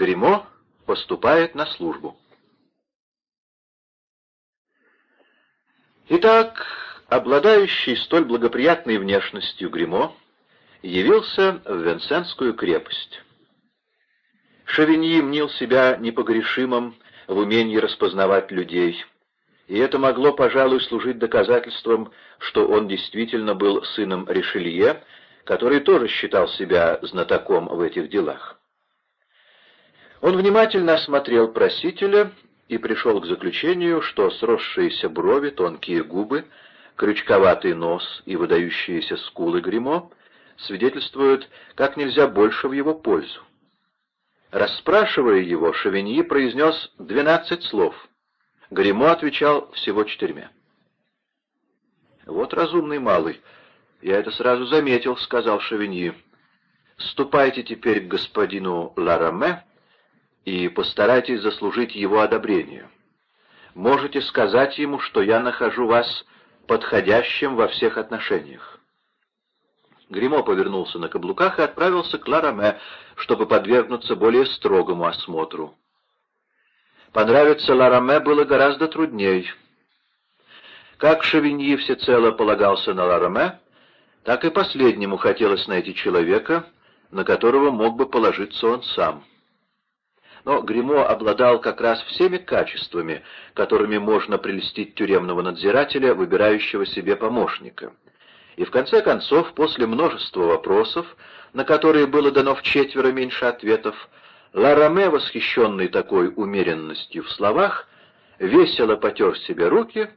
Гримо поступает на службу. Итак, обладающий столь благоприятной внешностью Гримо явился в Венсенскую крепость. Шавиньи мнил себя непогрешимым в умении распознавать людей, и это могло, пожалуй, служить доказательством, что он действительно был сыном Ришелье, который тоже считал себя знатоком в этих делах. Он внимательно осмотрел просителя и пришел к заключению, что сросшиеся брови, тонкие губы, крючковатый нос и выдающиеся скулы гримо свидетельствуют как нельзя больше в его пользу. Расспрашивая его, Шевиньи произнес двенадцать слов. Гримо отвечал всего четырьмя. «Вот разумный малый. Я это сразу заметил», — сказал Шевиньи. «Ступайте теперь к господину Лараме и постарайтесь заслужить его одобрение. Можете сказать ему, что я нахожу вас подходящим во всех отношениях. Гримо повернулся на каблуках и отправился к Лараме, чтобы подвергнуться более строгому осмотру. Понравиться Лараме было гораздо трудней. Как Шевиньи всецело полагался на Лараме, так и последнему хотелось найти человека, на которого мог бы положиться он сам. Но Гримо обладал как раз всеми качествами, которыми можно прельстить тюремного надзирателя, выбирающего себе помощника — и в конце концов, после множества вопросов, на которые было дано в четверо меньше ответов, Лараме, восхищенный такой умеренностью в словах, весело потер себе руки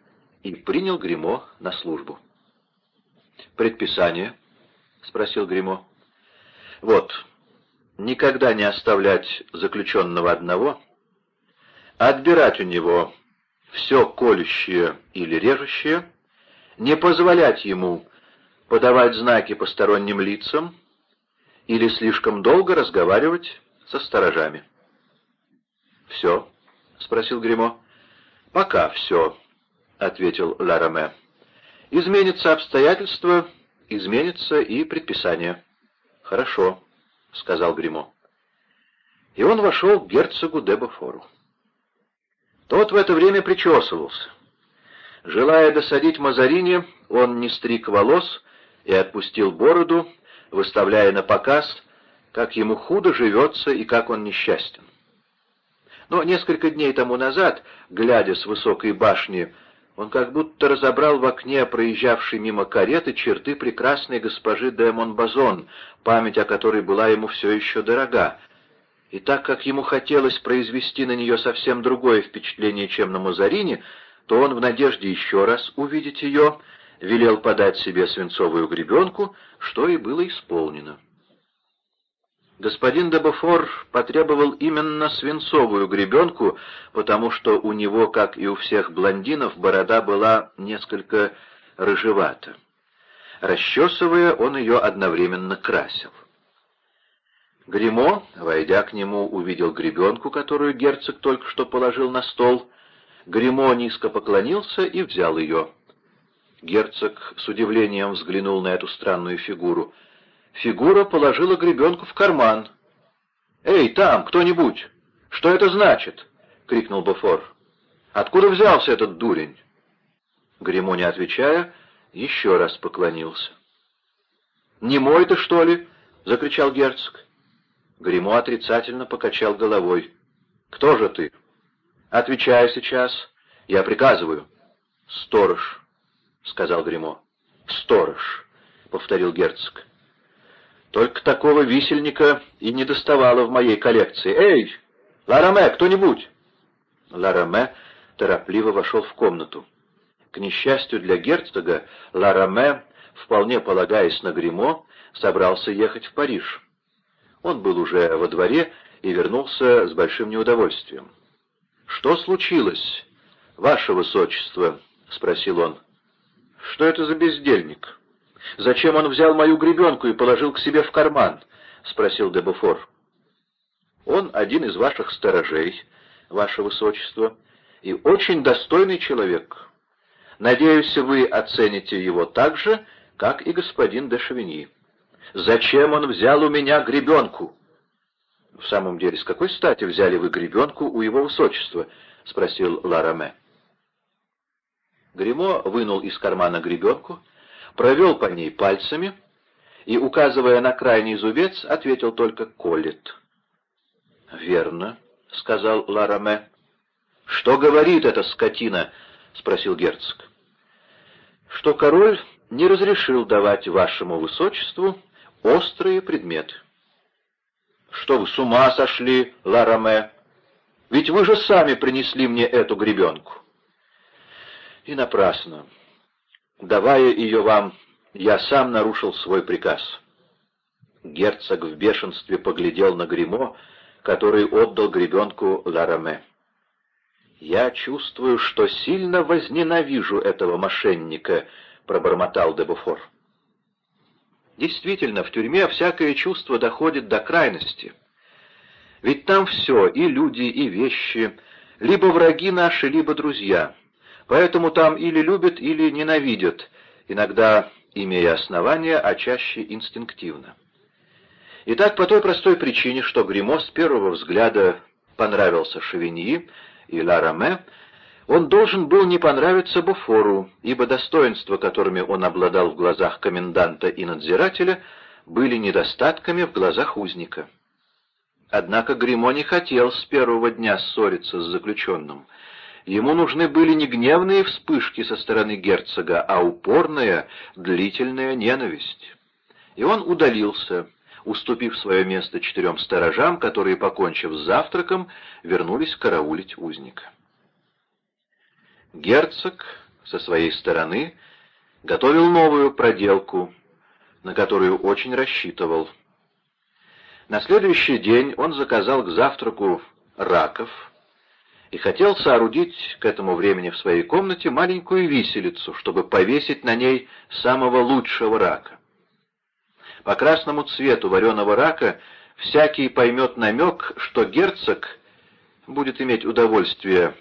и принял Гримо на службу. «Предписание?» — спросил Гримо. «Вот, никогда не оставлять заключенного одного, отбирать у него все колющее или режущее, не позволять ему подавать знаки посторонним лицам или слишком долго разговаривать со сторожами. «Все?» — спросил Гремо. «Пока все», — ответил Лараме. «Изменится обстоятельства, изменится и предписание». «Хорошо», — сказал Гремо. И он вошел к герцогу Дебофору. Тот в это время причесывался. Желая досадить Мазарини, он не стриг волос, и отпустил бороду, выставляя на показ, как ему худо живется и как он несчастен. Но несколько дней тому назад, глядя с высокой башни, он как будто разобрал в окне проезжавшей мимо кареты черты прекрасной госпожи де Монбазон, память о которой была ему все еще дорога. И так как ему хотелось произвести на нее совсем другое впечатление, чем на Мазарине, то он в надежде еще раз увидеть ее велел подать себе свинцовую гребенку, что и было исполнено. Господин Дебофор потребовал именно свинцовую гребенку, потому что у него, как и у всех блондинов, борода была несколько рыжевата. Расчесывая, он ее одновременно красил. Гримо, войдя к нему, увидел гребенку, которую герцог только что положил на стол. Гримо низко поклонился и взял ее. Герцог с удивлением взглянул на эту странную фигуру. Фигура положила гребенку в карман. «Эй, там, кто-нибудь! Что это значит?» — крикнул Бофор. «Откуда взялся этот дурень?» Гремо, не отвечая, еще раз поклонился. «Не мой ты, что ли?» — закричал герцог. Гремо отрицательно покачал головой. «Кто же ты?» «Отвечай сейчас. Я приказываю». «Сторож». — сказал Гремо. «Сторож», — повторил герцог. «Только такого висельника и не доставало в моей коллекции. Эй, Лараме, кто-нибудь!» Лараме торопливо вошел в комнату. К несчастью для герцога, Лараме, вполне полагаясь на Гремо, собрался ехать в Париж. Он был уже во дворе и вернулся с большим неудовольствием. «Что случилось, ваше высочество?» — спросил он. Что это за бездельник? Зачем он взял мою гребенку и положил к себе в карман? — спросил Дебуфор. Он один из ваших сторожей, ваше высочество, и очень достойный человек. Надеюсь, вы оцените его так же, как и господин де Шевиньи. Зачем он взял у меня гребенку? «В самом деле, с какой стати взяли вы гребенку у его высочества?» — спросил Лараме. Гримо вынул из кармана гребенку, провел по ней пальцами и, указывая на крайний зубец, ответил только «колет». «Верно», — сказал Лараме. «Что говорит эта скотина?» — спросил герцог. «Что король не разрешил давать вашему высочеству острые предметы». «Что вы с ума сошли, Лараме? Ведь вы же сами принесли мне эту гребенку». «И напрасно. Давая ее вам, я сам нарушил свой приказ». Герцог в бешенстве поглядел на гримо который отдал гребенку Лараме. «Я чувствую, что сильно возненавижу этого мошенника», — пробормотал Дебуфор. Действительно, в тюрьме всякое чувство доходит до крайности. Ведь там все, и люди, и вещи, либо враги наши, либо друзья. Поэтому там или любят, или ненавидят, иногда имея основания, а чаще инстинктивно. И так по той простой причине, что Гримо с первого взгляда понравился Шевиньи и Ла он должен был не понравиться Буфору, ибо достоинства, которыми он обладал в глазах коменданта и надзирателя, были недостатками в глазах узника. Однако Гримо не хотел с первого дня ссориться с заключенным. Ему нужны были не гневные вспышки со стороны герцога, а упорная, длительная ненависть. И он удалился, уступив свое место четырем сторожам, которые, покончив с завтраком, вернулись караулить узника. Герцог со своей стороны готовил новую проделку, на которую очень рассчитывал. На следующий день он заказал к завтраку раков и хотел соорудить к этому времени в своей комнате маленькую виселицу, чтобы повесить на ней самого лучшего рака. По красному цвету вареного рака всякий поймет намек, что герцог будет иметь удовольствие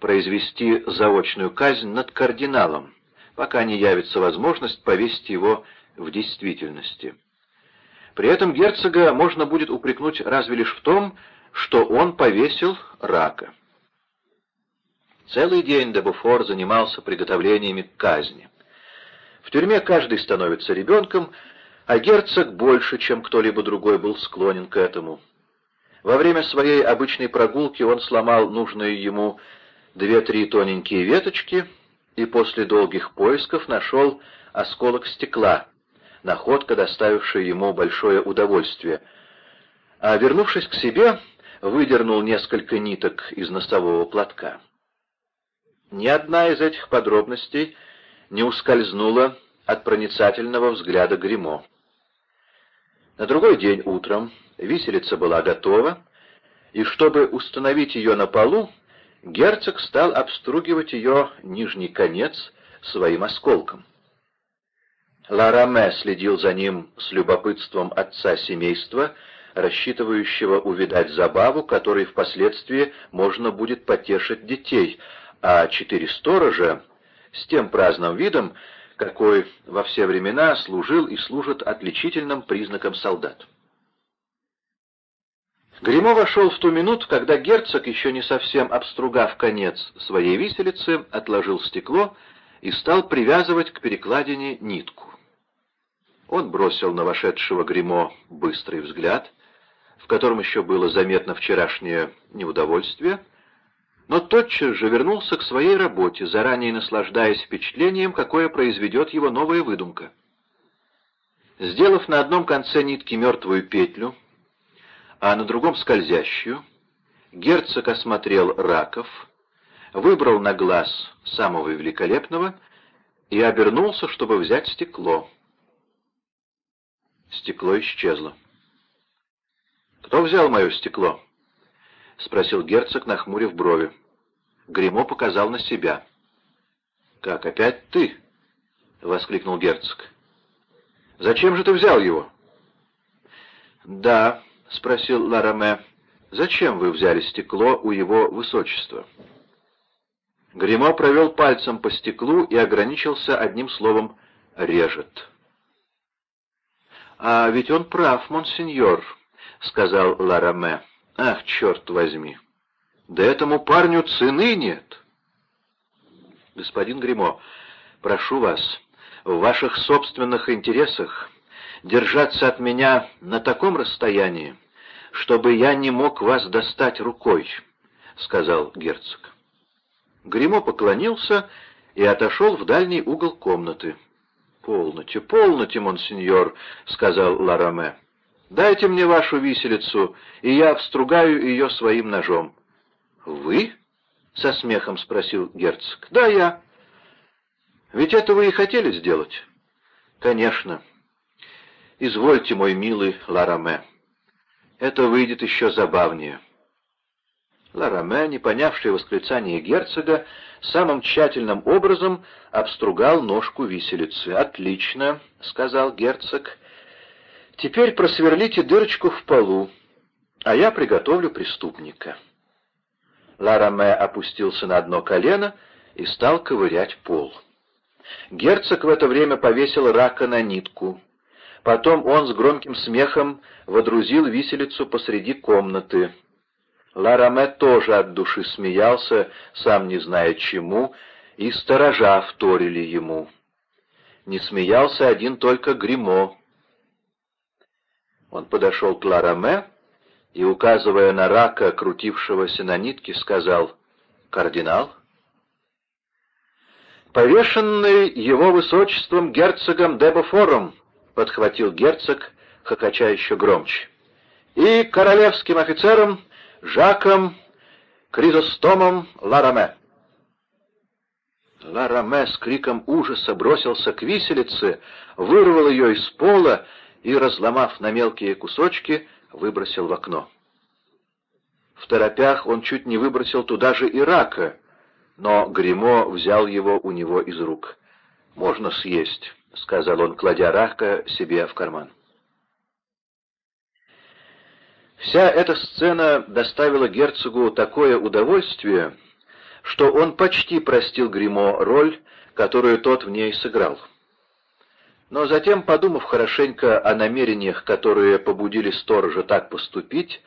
произвести заочную казнь над кардиналом, пока не явится возможность повесить его в действительности. При этом герцога можно будет упрекнуть разве лишь в том, что он повесил рака. Целый день Дебуфор занимался приготовлениями к казни. В тюрьме каждый становится ребенком, а герцог больше, чем кто-либо другой, был склонен к этому. Во время своей обычной прогулки он сломал нужную ему две-три тоненькие веточки и после долгих поисков нашел осколок стекла, находка, доставившая ему большое удовольствие. А вернувшись к себе, выдернул несколько ниток из носового платка. Ни одна из этих подробностей не ускользнула от проницательного взгляда гримо на другой день утром виселица была готова, и чтобы установить ее на полу, герцог стал обстругивать ее нижний конец своим осколком. Лараме следил за ним с любопытством отца семейства, рассчитывающего увидать забаву, которой впоследствии можно будет потешить детей, а четыре сторожа с тем праздным видом какой во все времена служил и служит отличительным признаком солдат. Гремо вошел в ту минуту, когда герцог, еще не совсем обстругав конец своей виселицы, отложил стекло и стал привязывать к перекладине нитку. Он бросил на вошедшего Гремо быстрый взгляд, в котором еще было заметно вчерашнее неудовольствие, но тотчас же вернулся к своей работе, заранее наслаждаясь впечатлением, какое произведет его новая выдумка. Сделав на одном конце нитки мертвую петлю, а на другом скользящую, герцог осмотрел раков, выбрал на глаз самого великолепного и обернулся, чтобы взять стекло. Стекло исчезло. «Кто взял мое стекло?» — спросил герцог, нахмурив брови. Гремо показал на себя. «Как, опять ты?» — воскликнул герцог. «Зачем же ты взял его?» «Да», — спросил Лараме, — «зачем вы взяли стекло у его высочества?» Гремо провел пальцем по стеклу и ограничился одним словом «режет». «А ведь он прав, монсеньор», — сказал Лараме. «Ах, черт возьми! Да этому парню цены нет!» «Господин Гримо, прошу вас, в ваших собственных интересах держаться от меня на таком расстоянии, чтобы я не мог вас достать рукой», — сказал герцог. Гримо поклонился и отошел в дальний угол комнаты. «Полноте, полноте, монсеньор», — сказал Лараме. «Дайте мне вашу виселицу, и я встругаю ее своим ножом». «Вы?» — со смехом спросил герцог. «Да, я». «Ведь это вы и хотели сделать?» «Конечно. Извольте, мой милый Лараме. Это выйдет еще забавнее». Лараме, не понявший восклицание герцога, самым тщательным образом обстругал ножку виселицы. «Отлично», — сказал герцог. «Теперь просверлите дырочку в полу, а я приготовлю преступника». Лараме опустился на одно колено и стал ковырять пол. Герцог в это время повесил рака на нитку. Потом он с громким смехом водрузил виселицу посреди комнаты. Лараме тоже от души смеялся, сам не зная чему, и сторожа вторили ему. Не смеялся один только Гримо. Он подошел к Лараме и, указывая на рака, крутившегося на нитке, сказал «Кардинал?» «Повешенный его высочеством герцогом Дебофором», — подхватил герцог, хохоча еще громче, — «и королевским офицером Жаком Кризостомом Лараме. Лараме с криком ужаса бросился к виселице, вырвал ее из пола и, разломав на мелкие кусочки, выбросил в окно. В торопях он чуть не выбросил туда же и рака, но Гримо взял его у него из рук. «Можно съесть», — сказал он, кладя рака себе в карман. Вся эта сцена доставила герцогу такое удовольствие, что он почти простил Гримо роль, которую тот в ней сыграл. Но затем, подумав хорошенько о намерениях, которые побудили сторожа так поступить,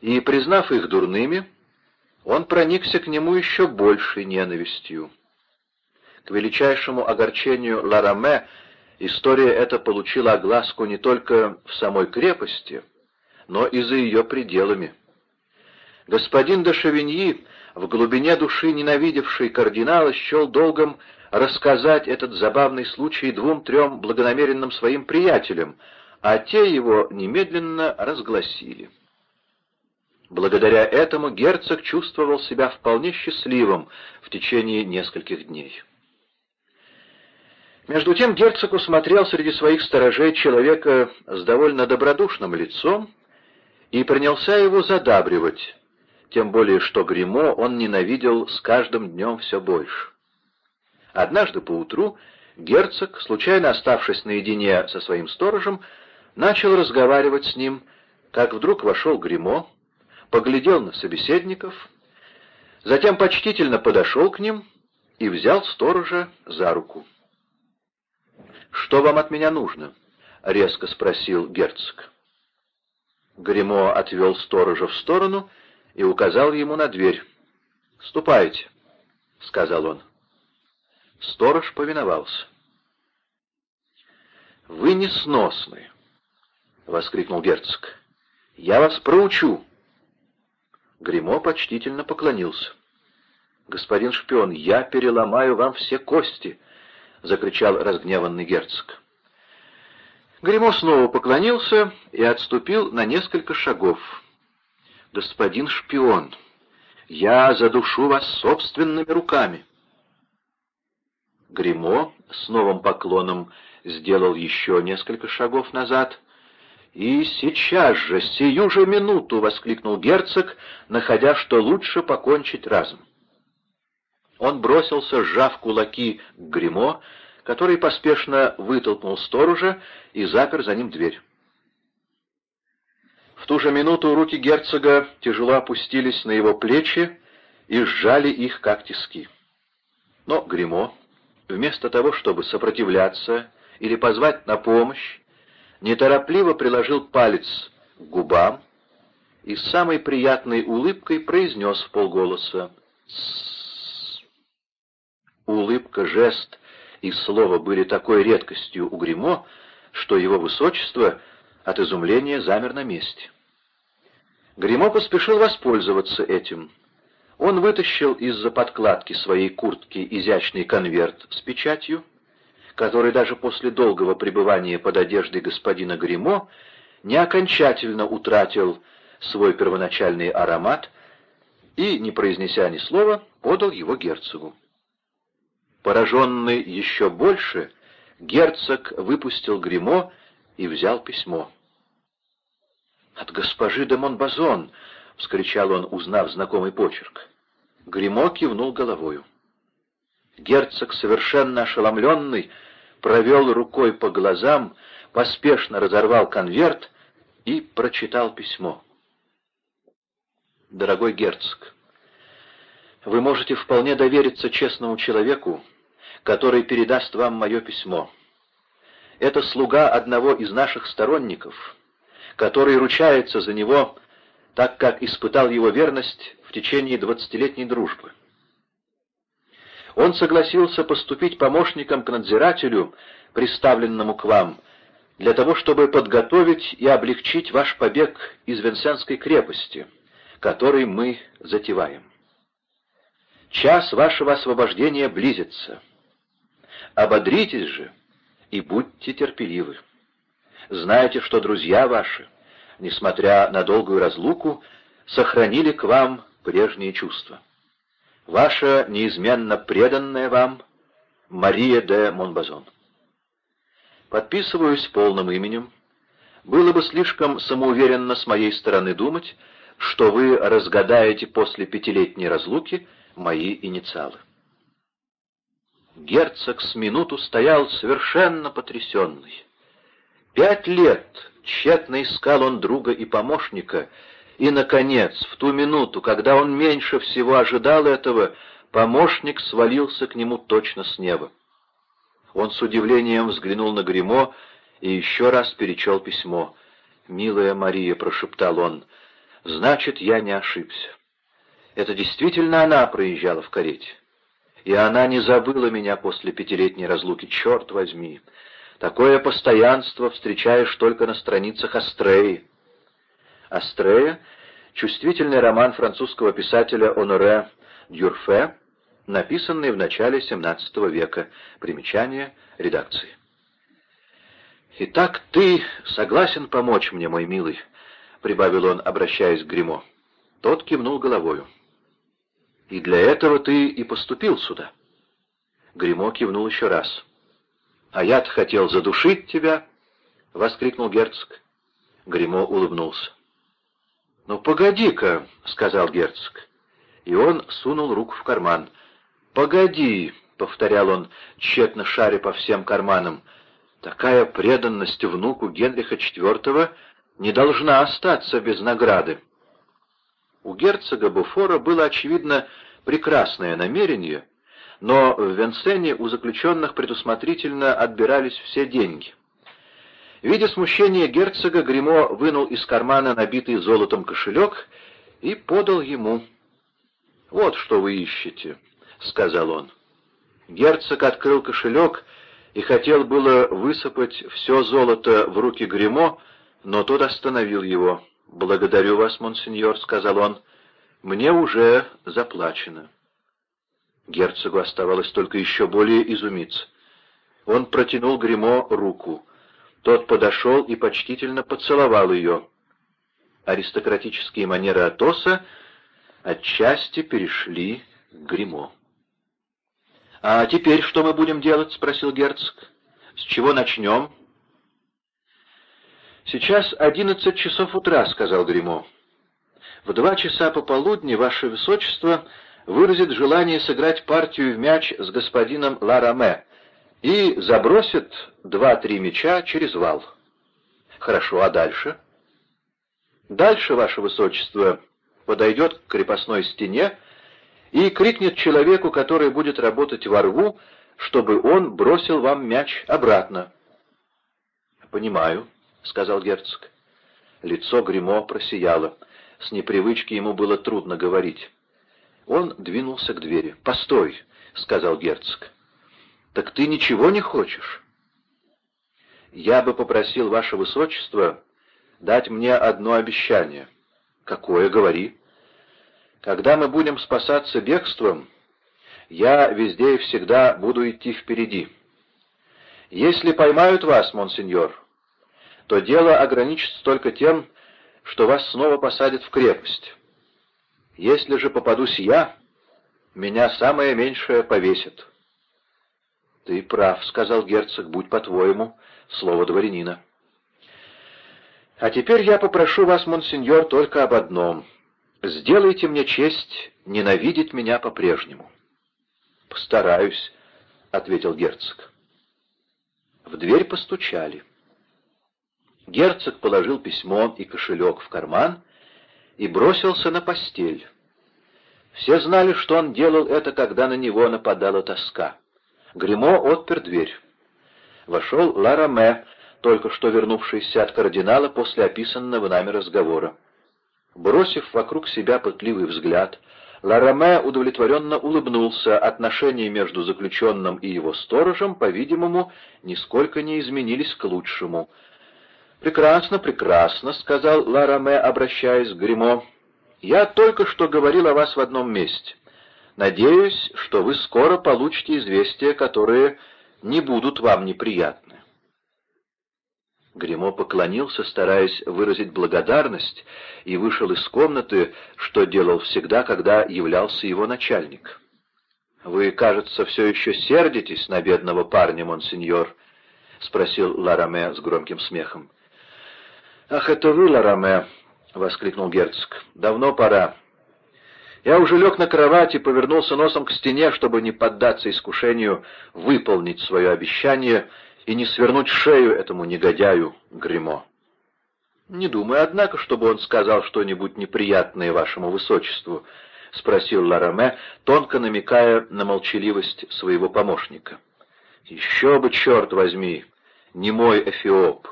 и признав их дурными, он проникся к нему еще большей ненавистью. К величайшему огорчению Лараме история эта получила огласку не только в самой крепости, но и за ее пределами. Господин де Шевиньи, в глубине души ненавидевший кардинала, счел долгом рассказать этот забавный случай двум-трем благонамеренным своим приятелям, а те его немедленно разгласили. Благодаря этому герцог чувствовал себя вполне счастливым в течение нескольких дней. Между тем герцог усмотрел среди своих сторожей человека с довольно добродушным лицом, и принялся его задабривать, тем более что гримо он ненавидел с каждым днем все больше. Однажды поутру герцог, случайно оставшись наедине со своим сторожем, начал разговаривать с ним, как вдруг вошел гримо поглядел на собеседников, затем почтительно подошел к ним и взял сторожа за руку. «Что вам от меня нужно?» — резко спросил герцог. Гремо отвел сторожа в сторону и указал ему на дверь. «Ступайте», — сказал он. Сторож повиновался. «Вы несносны!» — воскликнул герцог. «Я вас проучу!» Гремо почтительно поклонился. «Господин шпион, я переломаю вам все кости!» — закричал разгневанный герцог. Гремо снова поклонился и отступил на несколько шагов. «Господин шпион, я задушу вас собственными руками». Гремо с новым поклоном сделал еще несколько шагов назад. «И сейчас же, сию же минуту!» — воскликнул герцог, находя, что лучше покончить разом. Он бросился, сжав кулаки к Гремо, который поспешно вытолкнул сторожа и запер за ним дверь. В ту же минуту руки герцога тяжело опустились на его плечи и сжали их, как тиски. Но Гримо, вместо того, чтобы сопротивляться или позвать на помощь, неторопливо приложил палец к губам и с самой приятной улыбкой произнес в полголоса «Тссс». Улыбка, жест и слово были такой редкостью у Гримо, что его высочество от изумления замер на месте. Гримо поспешил воспользоваться этим. Он вытащил из-за подкладки своей куртки изящный конверт с печатью, который даже после долгого пребывания под одеждой господина Гримо не окончательно утратил свой первоначальный аромат и, не произнеся ни слова, подал его герцогу. Пораженный еще больше, герцог выпустил гримо и взял письмо. «От госпожи де Монбазон!» — вскричал он, узнав знакомый почерк. Гримо кивнул головою. Герцог, совершенно ошеломленный, провел рукой по глазам, поспешно разорвал конверт и прочитал письмо. «Дорогой герцог, вы можете вполне довериться честному человеку, который передаст вам мое письмо. Это слуга одного из наших сторонников, который ручается за него, так как испытал его верность в течение двадцатилетней дружбы. Он согласился поступить помощником к надзирателю, приставленному к вам, для того, чтобы подготовить и облегчить ваш побег из Венсенской крепости, который мы затеваем. Час вашего освобождения близится. Ободритесь же и будьте терпеливы. Знайте, что друзья ваши, несмотря на долгую разлуку, сохранили к вам прежние чувства. Ваша неизменно преданная вам Мария де Монбазон. Подписываюсь полным именем. Было бы слишком самоуверенно с моей стороны думать, что вы разгадаете после пятилетней разлуки мои инициалы. Герцог с минуту стоял совершенно потрясенный. Пять лет тщетно искал он друга и помощника, и, наконец, в ту минуту, когда он меньше всего ожидал этого, помощник свалился к нему точно с неба. Он с удивлением взглянул на гримо и еще раз перечел письмо. «Милая Мария», — прошептал он, — «значит, я не ошибся. Это действительно она проезжала в карете. И она не забыла меня после пятилетней разлуки, черт возьми. Такое постоянство встречаешь только на страницах Астреи. Астрея — чувствительный роман французского писателя Оноре Дюрфе, написанный в начале XVII века. Примечание редакции. «Итак, ты согласен помочь мне, мой милый?» — прибавил он, обращаясь к Гримо. Тот кивнул головою. И для этого ты и поступил сюда. Гримо кивнул еще раз. «А я-то хотел задушить тебя!» — воскликнул герцог. Гримо улыбнулся. «Ну, погоди-ка!» — сказал герцог. И он сунул руку в карман. «Погоди!» — повторял он, тщетно шаря по всем карманам. «Такая преданность внуку Генриха IV не должна остаться без награды». У герцога Буфора было, очевидно, прекрасное намерение, но в Венсене у заключенных предусмотрительно отбирались все деньги. Видя смущение герцога, Гримо вынул из кармана набитый золотом кошелек и подал ему. «Вот что вы ищете», — сказал он. Герцог открыл кошелек и хотел было высыпать все золото в руки Гримо, но тот остановил его. «Благодарю вас, монсеньор», — сказал он. «Мне уже заплачено». Герцогу оставалось только еще более изумиться. Он протянул Гримо руку. Тот подошел и почтительно поцеловал ее. Аристократические манеры Атоса отчасти перешли к Гримо. «А теперь что мы будем делать?» — спросил герцог. «С чего начнем?» «Сейчас одиннадцать часов утра», — сказал Гримо. «В два часа пополудни Ваше Высочество выразит желание сыграть партию в мяч с господином Лараме и забросит два-три мяча через вал». «Хорошо, а дальше?» «Дальше, Ваше Высочество, подойдет к крепостной стене и крикнет человеку, который будет работать во рву, чтобы он бросил вам мяч обратно». «Понимаю». — сказал герцог. Лицо Гримо просияло. с непривычки ему было трудно говорить. Он двинулся к двери. «Постой!» — сказал герцог. «Так ты ничего не хочешь?» «Я бы попросил ваше высочество дать мне одно обещание». «Какое? Говори». «Когда мы будем спасаться бегством, я везде и всегда буду идти впереди. Если поймают вас, монсеньор, то дело ограничится только тем, что вас снова посадят в крепость. Если же попадусь я, меня самое меньшее повесит». «Ты прав», — сказал герцог, — «будь по-твоему, слово дворянина». «А теперь я попрошу вас, монсеньор, только об одном. Сделайте мне честь ненавидеть меня по-прежнему». «Постараюсь», — ответил герцог. В дверь постучали. Герцог положил письмо и кошелек в карман и бросился на постель. Все знали, что он делал это, когда на него нападала тоска. Гримо отпер дверь. Вошел Лараме, только что вернувшийся от кардинала после описанного нами разговора. Бросив вокруг себя пытливый взгляд, Лараме удовлетворенно улыбнулся. Отношения между заключенным и его сторожем, по-видимому, нисколько не изменились к лучшему. «Прекрасно, прекрасно», — сказал Лараме, обращаясь к Гримо. «Я только что говорил о вас в одном месте. Надеюсь, что вы скоро получите известия, которые не будут вам неприятны». Гремо поклонился, стараясь выразить благодарность, и вышел из комнаты, что делал всегда, когда являлся его начальник. «Вы, кажется, все еще сердитесь на бедного парня, монсеньор?» — спросил Лараме с громким смехом. «Ах, это вы, Лараме!» — воскликнул герцог. «Давно пора. Я уже лег на кровать и повернулся носом к стене, чтобы не поддаться искушению выполнить свое обещание — и не свернуть шею этому негодяю Гримо. «Не думаю, однако, чтобы он сказал что-нибудь неприятное вашему высочеству», — спросил Лараме, тонко намекая на молчаливость своего помощника. «Еще бы, черт возьми, не мой эфиоп!»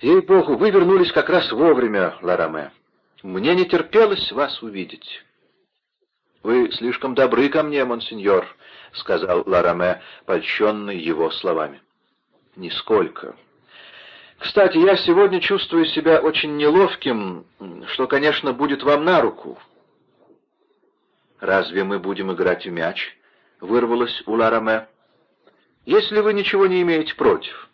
«Ей-богу, вы вернулись как раз вовремя, Лараме. Мне не терпелось вас увидеть». «Вы слишком добры ко мне, монсеньор», — сказал Лараме, польщенный его словами. «Нисколько. Кстати, я сегодня чувствую себя очень неловким, что, конечно, будет вам на руку». «Разве мы будем играть в мяч?» — вырвалось у Лараме. «Если вы ничего не имеете против».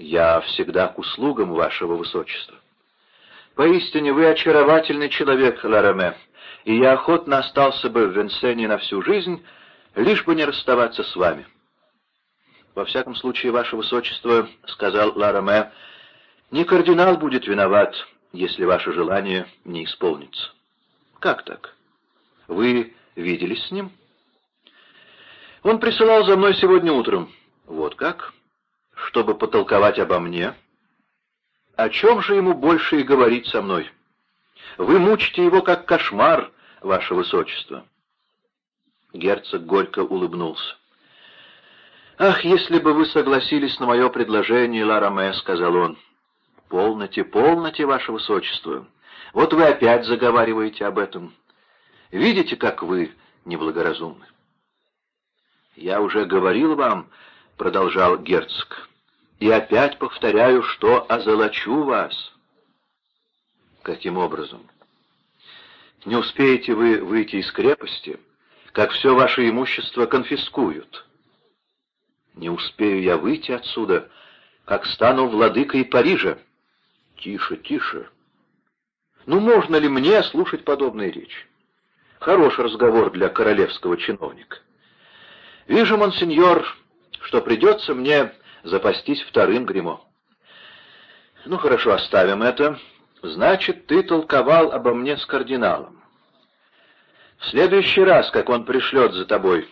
«Я всегда к услугам вашего высочества». «Поистине вы очаровательный человек, Лараме, и я охотно остался бы в Венсене на всю жизнь, лишь бы не расставаться с вами». «Во всяком случае, ваше высочество, — сказал Лараме, — не кардинал будет виноват, если ваше желание не исполнится». «Как так? Вы виделись с ним?» «Он присылал за мной сегодня утром». «Вот как? Чтобы потолковать обо мне?» «О чем же ему больше и говорить со мной? Вы мучите его как кошмар, ваше высочество». Герцог горько улыбнулся. «Ах, если бы вы согласились на мое предложение, Лараме», — сказал он. «Полноте, полноте, ваше высочество. Вот вы опять заговариваете об этом. Видите, как вы неблагоразумны?» «Я уже говорил вам», — продолжал герцог, — «и опять повторяю, что озолочу вас». «Каким образом?» «Не успеете вы выйти из крепости, как все ваше имущество конфискуют». Не успею я выйти отсюда, как стану владыкой Парижа. Тише, тише. Ну, можно ли мне слушать подобные речи? Хороший разговор для королевского чиновника. Вижу, монсеньор, что придется мне запастись вторым гримо. Ну, хорошо, оставим это. Значит, ты толковал обо мне с кардиналом. В следующий раз, как он пришлет за тобой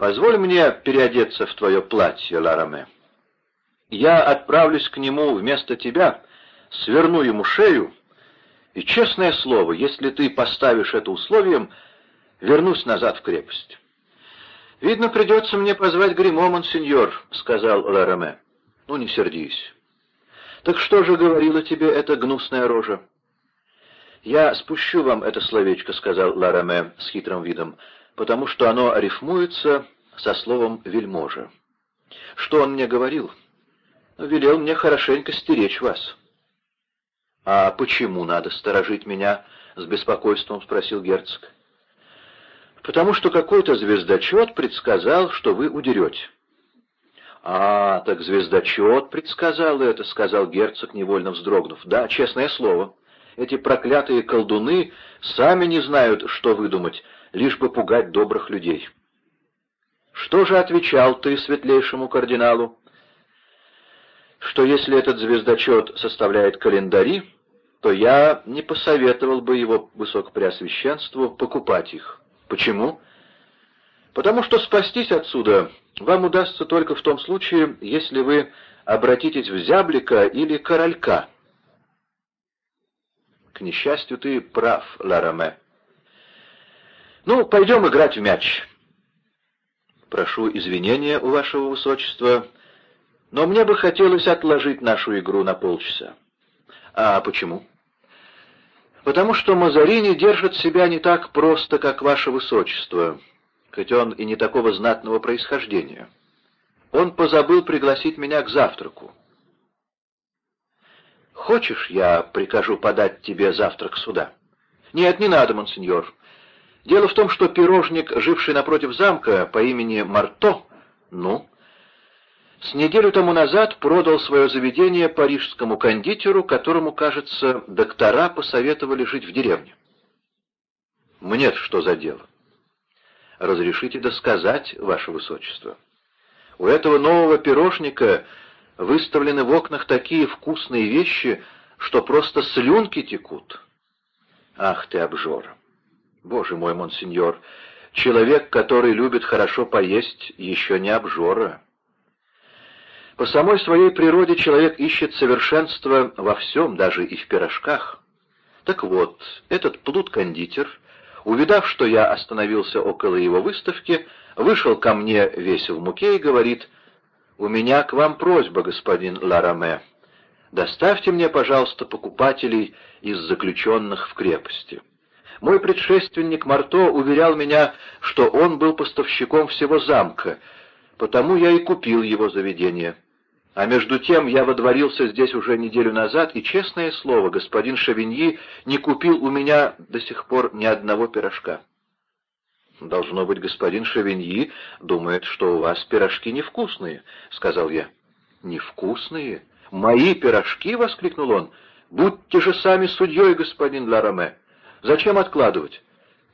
Позволь мне переодеться в твое платье, Лараме. Я отправлюсь к нему вместо тебя, сверну ему шею, и, честное слово, если ты поставишь это условием, вернусь назад в крепость. «Видно, придется мне позвать гримо, монсеньор», — сказал Лараме. «Ну, не сердись». «Так что же говорила тебе эта гнусная рожа?» «Я спущу вам это словечко», — сказал Лараме с хитрым видом, «потому что оно рифмуется со словом «вельможа». Что он мне говорил? Велел мне хорошенько стеречь вас. «А почему надо сторожить меня?» — с беспокойством спросил герцог. «Потому что какой-то звездочет предсказал, что вы удерете». «А, так звездочет предсказал это», — сказал герцог, невольно вздрогнув. «Да, честное слово. Эти проклятые колдуны сами не знают, что выдумать, лишь бы пугать добрых людей». «Что же отвечал ты светлейшему кардиналу?» «Что если этот звездочет составляет календари, то я не посоветовал бы его высокопреосвященству покупать их. Почему?» «Потому что спастись отсюда вам удастся только в том случае, если вы обратитесь в зяблика или королька». «К несчастью, ты прав, Лараме. Ну, пойдем играть в мяч». «Прошу извинения у вашего высочества, но мне бы хотелось отложить нашу игру на полчаса». «А почему?» «Потому что Мазарини держит себя не так просто, как ваше высочество» хоть он и не такого знатного происхождения. Он позабыл пригласить меня к завтраку. «Хочешь, я прикажу подать тебе завтрак сюда?» «Нет, не надо, монсеньор. Дело в том, что пирожник, живший напротив замка по имени Марто, ну, с неделю тому назад продал свое заведение парижскому кондитеру, которому, кажется, доктора посоветовали жить в деревне. Мне-то что за дело? разрешите досказать, ваше высочество. У этого нового пирожника выставлены в окнах такие вкусные вещи, что просто слюнки текут. Ах ты, обжора! Боже мой, монсеньор, человек, который любит хорошо поесть, еще не обжора. По самой своей природе человек ищет совершенство во всем, даже и в пирожках. Так вот, этот плут-кондитер Увидав, что я остановился около его выставки, вышел ко мне весь в муке и говорит, «У меня к вам просьба, господин Лараме. Доставьте мне, пожалуйста, покупателей из заключенных в крепости». Мой предшественник Марто уверял меня, что он был поставщиком всего замка, потому я и купил его заведение. А между тем я водворился здесь уже неделю назад, и, честное слово, господин Шавиньи не купил у меня до сих пор ни одного пирожка. «Должно быть, господин Шавиньи думает, что у вас пирожки невкусные», — сказал я. «Невкусные? Мои пирожки?» — воскликнул он. «Будьте же сами судьей, господин Лараме. Зачем откладывать?»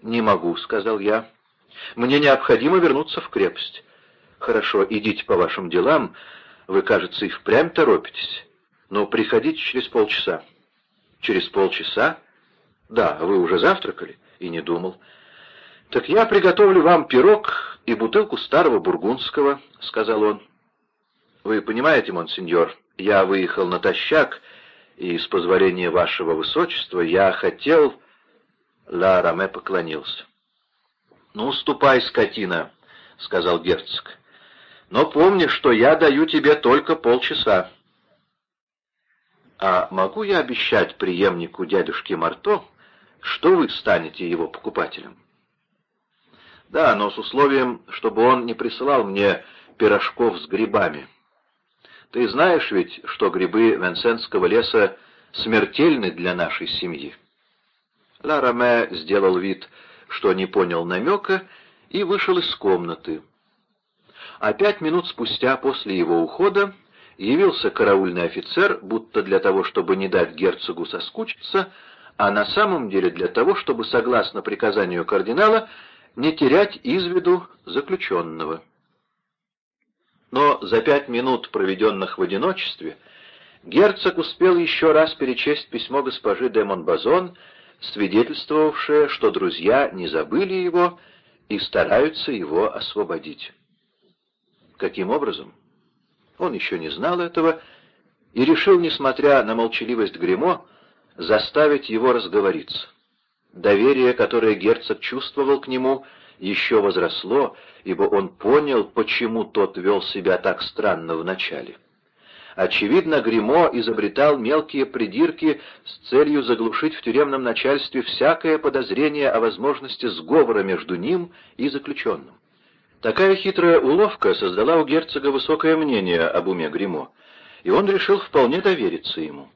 «Не могу», — сказал я. «Мне необходимо вернуться в крепость». «Хорошо, идите по вашим делам, вы, кажется, и впрямь торопитесь. Но приходите через полчаса. Через полчаса? Да, вы уже завтракали? И не думал. Так я приготовлю вам пирог и бутылку старого бургундского, сказал он. Вы понимаете, монсеньор, я выехал натощак, и с позволения вашего высочества я хотел... Ла Раме поклонился. «Ну, ступай, скотина», — сказал герцог. Но помни, что я даю тебе только полчаса. А могу я обещать преемнику дядюшки Марто, что вы станете его покупателем? Да, но с условием, чтобы он не присылал мне пирожков с грибами. Ты знаешь ведь, что грибы Венсенского леса смертельны для нашей семьи. Ла Раме сделал вид, что не понял намека, и вышел из комнаты а пять минут спустя после его ухода явился караульный офицер, будто для того, чтобы не дать герцогу соскучиться, а на самом деле для того, чтобы, согласно приказанию кардинала, не терять из виду заключенного. Но за пять минут, проведенных в одиночестве, герцог успел еще раз перечесть письмо госпожи де Монбазон, свидетельствовавшее, что друзья не забыли его и стараются его освободить. Каким образом? Он еще не знал этого и решил, несмотря на молчаливость Гремо, заставить его разговориться. Доверие, которое герцог чувствовал к нему, еще возросло, ибо он понял, почему тот вел себя так странно вначале. Очевидно, Гримо изобретал мелкие придирки с целью заглушить в тюремном начальстве всякое подозрение о возможности сговора между ним и заключенным. Такая хитрая уловка создала у герцога высокое мнение об уме Гримо, и он решил вполне довериться ему.